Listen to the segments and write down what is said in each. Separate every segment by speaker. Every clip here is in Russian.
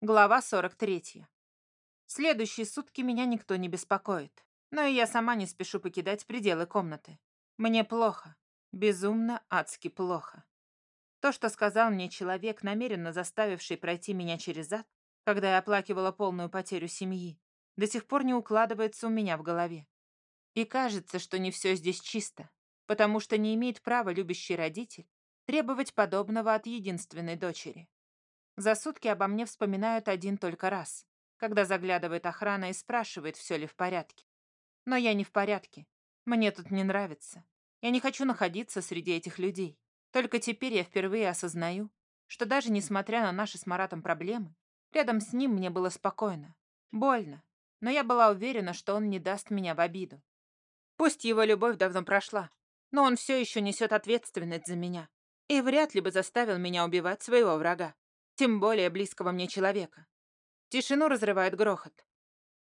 Speaker 1: Глава 43. Следующие сутки меня никто не беспокоит, но и я сама не спешу покидать пределы комнаты. Мне плохо, безумно, адски плохо. То, что сказал мне человек, намеренно заставивший пройти меня через ад, когда я оплакивала полную потерю семьи, до сих пор не укладывается у меня в голове. И кажется, что не все здесь чисто, потому что не имеет права любящий родитель требовать подобного от единственной дочери. За сутки обо мне вспоминают один только раз, когда заглядывает охрана и спрашивает, все ли в порядке. Но я не в порядке. Мне тут не нравится. Я не хочу находиться среди этих людей. Только теперь я впервые осознаю, что даже несмотря на наши с Маратом проблемы, рядом с ним мне было спокойно. Больно. Но я была уверена, что он не даст меня в обиду. Пусть его любовь давно прошла, но он все еще несет ответственность за меня и вряд ли бы заставил меня убивать своего врага тем более близкого мне человека. Тишину разрывает грохот.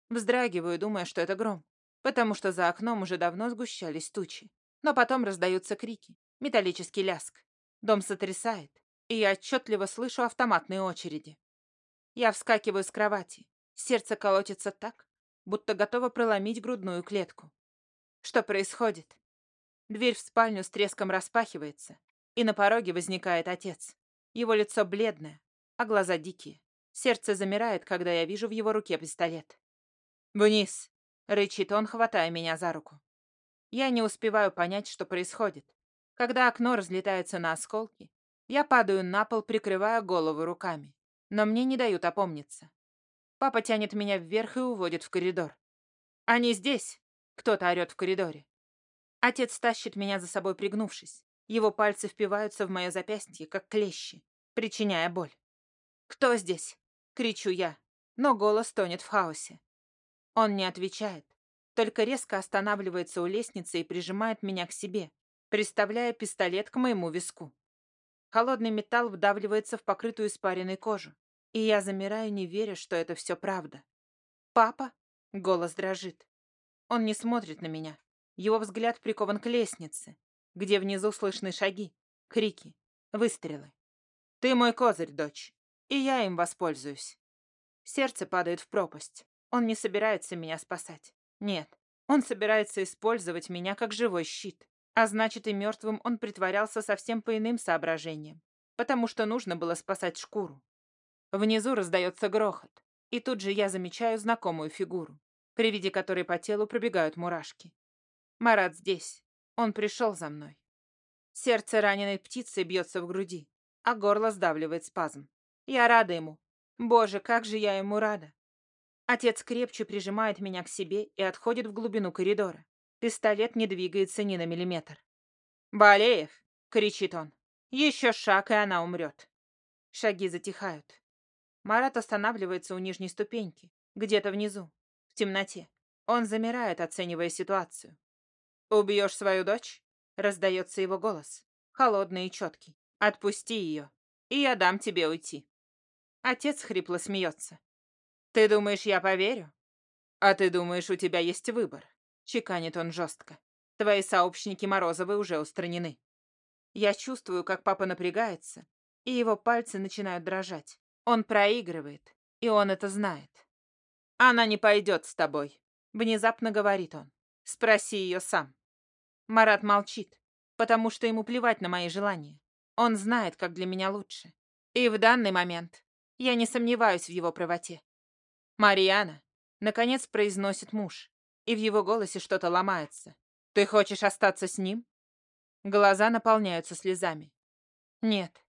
Speaker 1: Вздрагиваю, думая, что это гром, потому что за окном уже давно сгущались тучи. Но потом раздаются крики, металлический ляск. Дом сотрясает, и я отчетливо слышу автоматные очереди. Я вскакиваю с кровати. Сердце колотится так, будто готово проломить грудную клетку. Что происходит? Дверь в спальню с треском распахивается, и на пороге возникает отец. Его лицо бледное, а глаза дикие. Сердце замирает, когда я вижу в его руке пистолет. «Вниз!» — рычит он, хватая меня за руку. Я не успеваю понять, что происходит. Когда окно разлетается на осколки, я падаю на пол, прикрывая голову руками. Но мне не дают опомниться. Папа тянет меня вверх и уводит в коридор. «Они здесь!» — кто-то орет в коридоре. Отец тащит меня за собой, пригнувшись. Его пальцы впиваются в мое запястье, как клещи, причиняя боль. «Кто здесь?» — кричу я, но голос тонет в хаосе. Он не отвечает, только резко останавливается у лестницы и прижимает меня к себе, приставляя пистолет к моему виску. Холодный металл вдавливается в покрытую испаренной кожу, и я замираю, не веря, что это все правда. «Папа?» — голос дрожит. Он не смотрит на меня. Его взгляд прикован к лестнице, где внизу слышны шаги, крики, выстрелы. «Ты мой козырь, дочь и я им воспользуюсь. Сердце падает в пропасть. Он не собирается меня спасать. Нет, он собирается использовать меня как живой щит. А значит, и мертвым он притворялся совсем по иным соображениям, потому что нужно было спасать шкуру. Внизу раздается грохот, и тут же я замечаю знакомую фигуру, при виде которой по телу пробегают мурашки. Марат здесь. Он пришел за мной. Сердце раненой птицы бьется в груди, а горло сдавливает спазм. Я рада ему. Боже, как же я ему рада. Отец крепче прижимает меня к себе и отходит в глубину коридора. Пистолет не двигается ни на миллиметр. «Балеев!» — кричит он. «Еще шаг, и она умрет». Шаги затихают. Марат останавливается у нижней ступеньки, где-то внизу, в темноте. Он замирает, оценивая ситуацию. «Убьешь свою дочь?» — раздается его голос, холодный и четкий. «Отпусти ее, и я дам тебе уйти». Отец хрипло смеется. «Ты думаешь, я поверю?» «А ты думаешь, у тебя есть выбор?» Чеканит он жестко. «Твои сообщники Морозовы уже устранены». Я чувствую, как папа напрягается, и его пальцы начинают дрожать. Он проигрывает, и он это знает. «Она не пойдет с тобой», — внезапно говорит он. «Спроси ее сам». Марат молчит, потому что ему плевать на мои желания. Он знает, как для меня лучше. И в данный момент я не сомневаюсь в его правоте. «Мариана», — наконец произносит муж, и в его голосе что-то ломается. «Ты хочешь остаться с ним?» Глаза наполняются слезами. «Нет.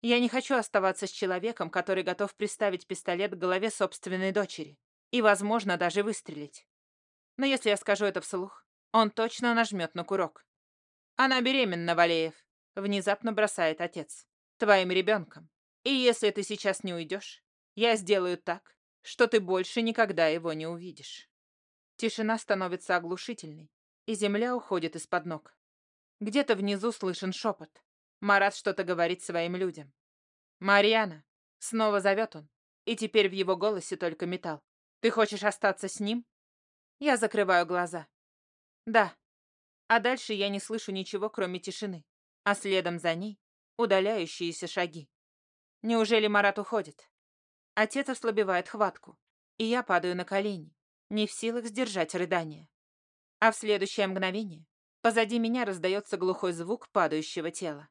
Speaker 1: Я не хочу оставаться с человеком, который готов приставить пистолет к голове собственной дочери и, возможно, даже выстрелить. Но если я скажу это вслух, он точно нажмет на курок. Она беременна, Валеев», — внезапно бросает отец. «Твоим ребенком. И если ты сейчас не уйдешь, я сделаю так, что ты больше никогда его не увидишь. Тишина становится оглушительной, и земля уходит из-под ног. Где-то внизу слышен шепот. Марат что-то говорит своим людям. «Марьяна!» — снова зовет он, и теперь в его голосе только металл. «Ты хочешь остаться с ним?» Я закрываю глаза. «Да». А дальше я не слышу ничего, кроме тишины, а следом за ней удаляющиеся шаги. Неужели Марат уходит? Отец ослабевает хватку, и я падаю на колени, не в силах сдержать рыдание. А в следующее мгновение позади меня раздается глухой звук падающего тела.